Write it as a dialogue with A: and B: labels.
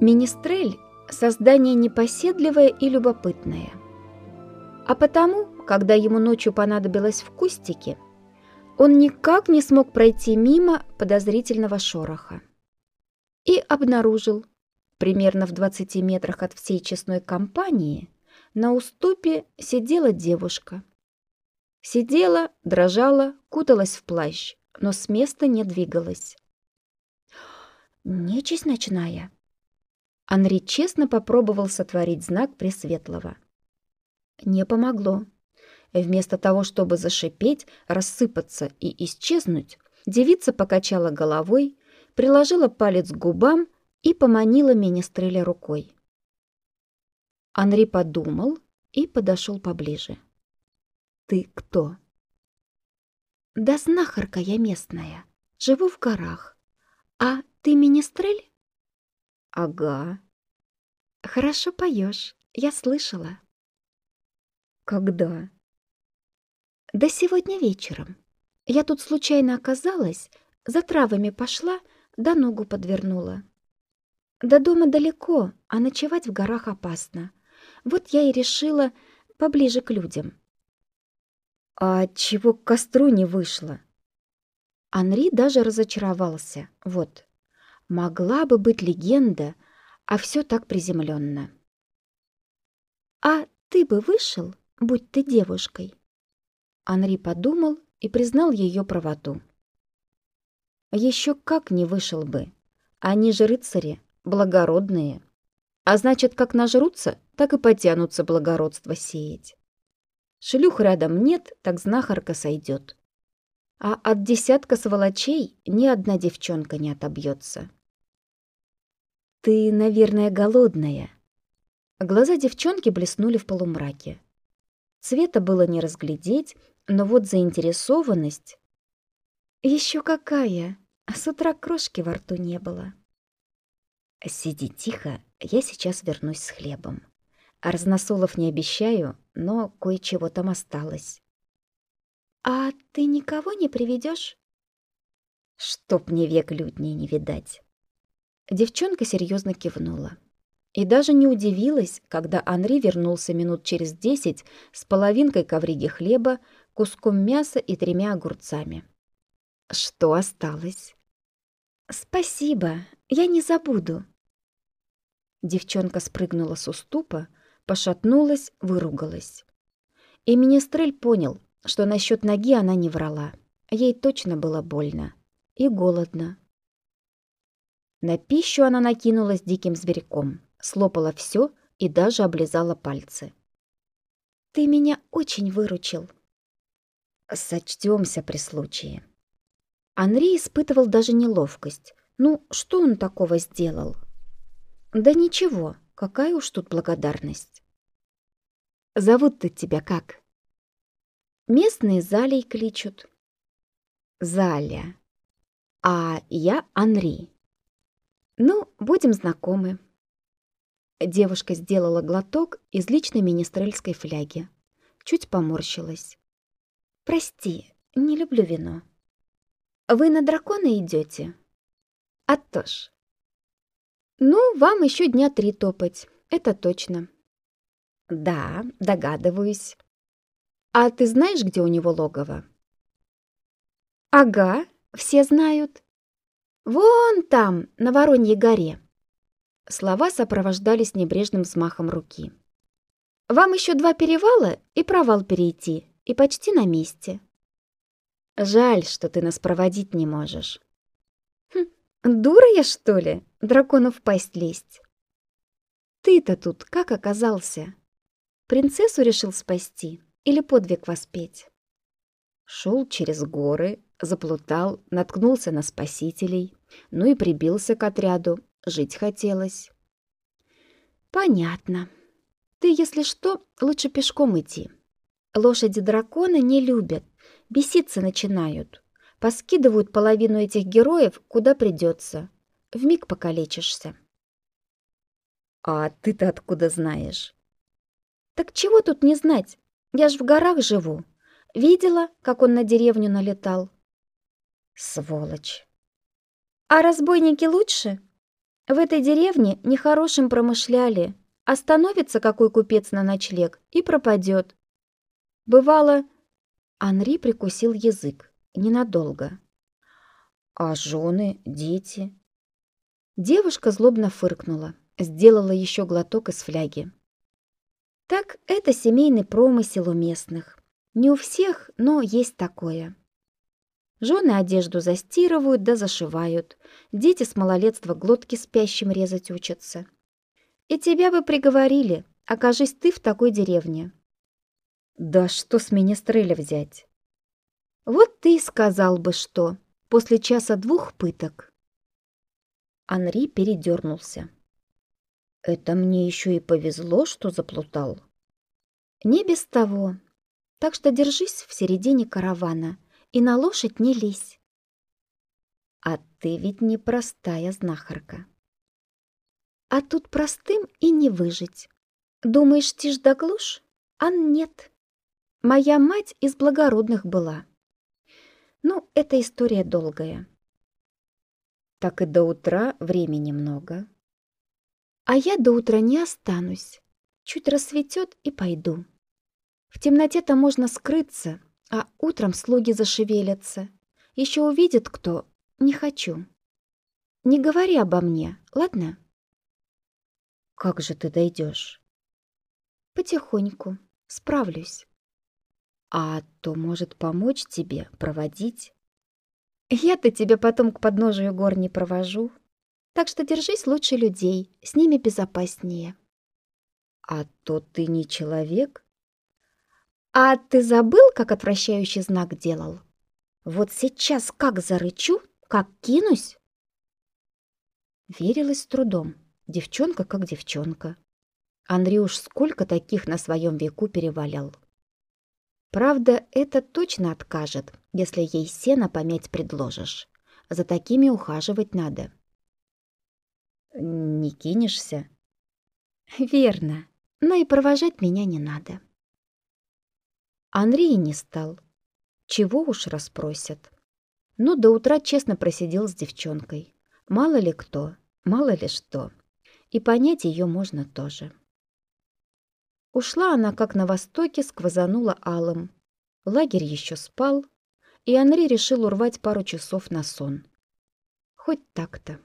A: Министрель – создание непоседливое и любопытное. А потому, когда ему ночью понадобилось в кустике, он никак не смог пройти мимо подозрительного шороха. И обнаружил, примерно в 20 метрах от всей честной компании, на уступе сидела девушка. Сидела, дрожала, куталась в плащ, но с места не двигалась. «Нечисть ночная», Анри честно попробовал сотворить знак Пресветлого. Не помогло. Вместо того, чтобы зашипеть, рассыпаться и исчезнуть, девица покачала головой, приложила палец к губам и поманила Министреля рукой. Анри подумал и подошел поближе. «Ты кто?» «Да знахарка я местная. Живу в горах. А ты Министрель?» «Ага». «Хорошо поешь, я слышала». «Когда?» «Да сегодня вечером. Я тут случайно оказалась, за травами пошла, да ногу подвернула. До дома далеко, а ночевать в горах опасно. Вот я и решила поближе к людям». «А чего к костру не вышло?» Анри даже разочаровался. Вот, Могла бы быть легенда, а все так приземленно. «А ты бы вышел, будь ты девушкой?» Анри подумал и признал ее правоту. Еще как не вышел бы. Они же рыцари, благородные. А значит, как нажрутся, так и потянутся благородство сеять. Шлюх рядом нет, так знахарка сойдет. А от десятка сволочей ни одна девчонка не отобьется. «Ты, наверное, голодная». Глаза девчонки блеснули в полумраке. Цвета было не разглядеть, но вот заинтересованность... Еще какая! А с утра крошки во рту не было. «Сиди тихо, я сейчас вернусь с хлебом. Разносолов не обещаю, но кое-чего там осталось». «А ты никого не приведешь? «Чтоб мне век людней не видать». Девчонка серьезно кивнула. И даже не удивилась, когда Анри вернулся минут через десять с половинкой ковриги хлеба, куском мяса и тремя огурцами. Что осталось? «Спасибо, я не забуду». Девчонка спрыгнула с уступа, пошатнулась, выругалась. И Министрель понял, что насчет ноги она не врала. Ей точно было больно и голодно. На пищу она накинулась диким зверьком, слопала все и даже облизала пальцы. «Ты меня очень выручил». «Сочтёмся при случае». Анри испытывал даже неловкость. Ну, что он такого сделал? Да ничего, какая уж тут благодарность. Зовут-то тебя как? Местные Залей кличут. Заля. А я Анри. «Ну, будем знакомы». Девушка сделала глоток из личной министрельской фляги. Чуть поморщилась. «Прости, не люблю вино». «Вы на дракона идете?» «А то ж». «Ну, вам еще дня три топать, это точно». «Да, догадываюсь». «А ты знаешь, где у него логово?» «Ага, все знают. «Вон там, на Вороньей горе!» Слова сопровождались небрежным взмахом руки. «Вам еще два перевала и провал перейти, и почти на месте». «Жаль, что ты нас проводить не можешь». «Хм, дура я, что ли, дракону в пасть лезть?» «Ты-то тут как оказался? Принцессу решил спасти или подвиг воспеть?» Шел через горы, заплутал, наткнулся на спасителей, ну и прибился к отряду, жить хотелось. Понятно. Ты, если что, лучше пешком идти. Лошади дракона не любят, беситься начинают. Поскидывают половину этих героев, куда придется. Вмиг покалечишься. А ты-то откуда знаешь? Так чего тут не знать? Я ж в горах живу. Видела, как он на деревню налетал. Сволочь. А разбойники лучше? В этой деревне нехорошим промышляли. Остановится какой купец на ночлег и пропадет. Бывало... Анри прикусил язык. Ненадолго. А жены, дети? Девушка злобно фыркнула, сделала еще глоток из фляги. Так это семейный промысел у местных. Не у всех, но есть такое. Жены одежду застирывают да зашивают. Дети с малолетства глотки спящим резать учатся. И тебя бы приговорили, окажись ты в такой деревне. Да что с меня стреля взять? Вот ты и сказал бы что, после часа двух пыток. Анри передернулся. «Это мне еще и повезло, что заплутал». «Не без того. Так что держись в середине каравана и на лошадь не лезь». «А ты ведь не простая знахарка». «А тут простым и не выжить. Думаешь, тишь да глушь? А нет. Моя мать из благородных была. Ну, эта история долгая так и до утра времени много. А я до утра не останусь. Чуть рассветет и пойду. В темноте-то можно скрыться, а утром слуги зашевелятся. Еще увидит кто. Не хочу. Не говори обо мне, ладно? Как же ты дойдешь? Потихоньку. Справлюсь. А то может помочь тебе проводить. Я-то тебя потом к подножию гор не провожу. Так что держись лучше людей, с ними безопаснее. А то ты не человек. А ты забыл, как отвращающий знак делал? Вот сейчас как зарычу, как кинусь. Верилась с трудом. Девчонка как девчонка. Андрей уж сколько таких на своем веку перевалял. Правда, это точно откажет, если ей сено помять предложишь. За такими ухаживать надо. Не кинешься? Верно, но и провожать меня не надо. Андрей не стал. Чего уж расспросят. Ну, до утра честно просидел с девчонкой. Мало ли кто, мало ли что. И понять ее можно тоже. Ушла она, как на востоке, сквозанула алым. Лагерь еще спал, и Анри решил урвать пару часов на сон. Хоть так-то.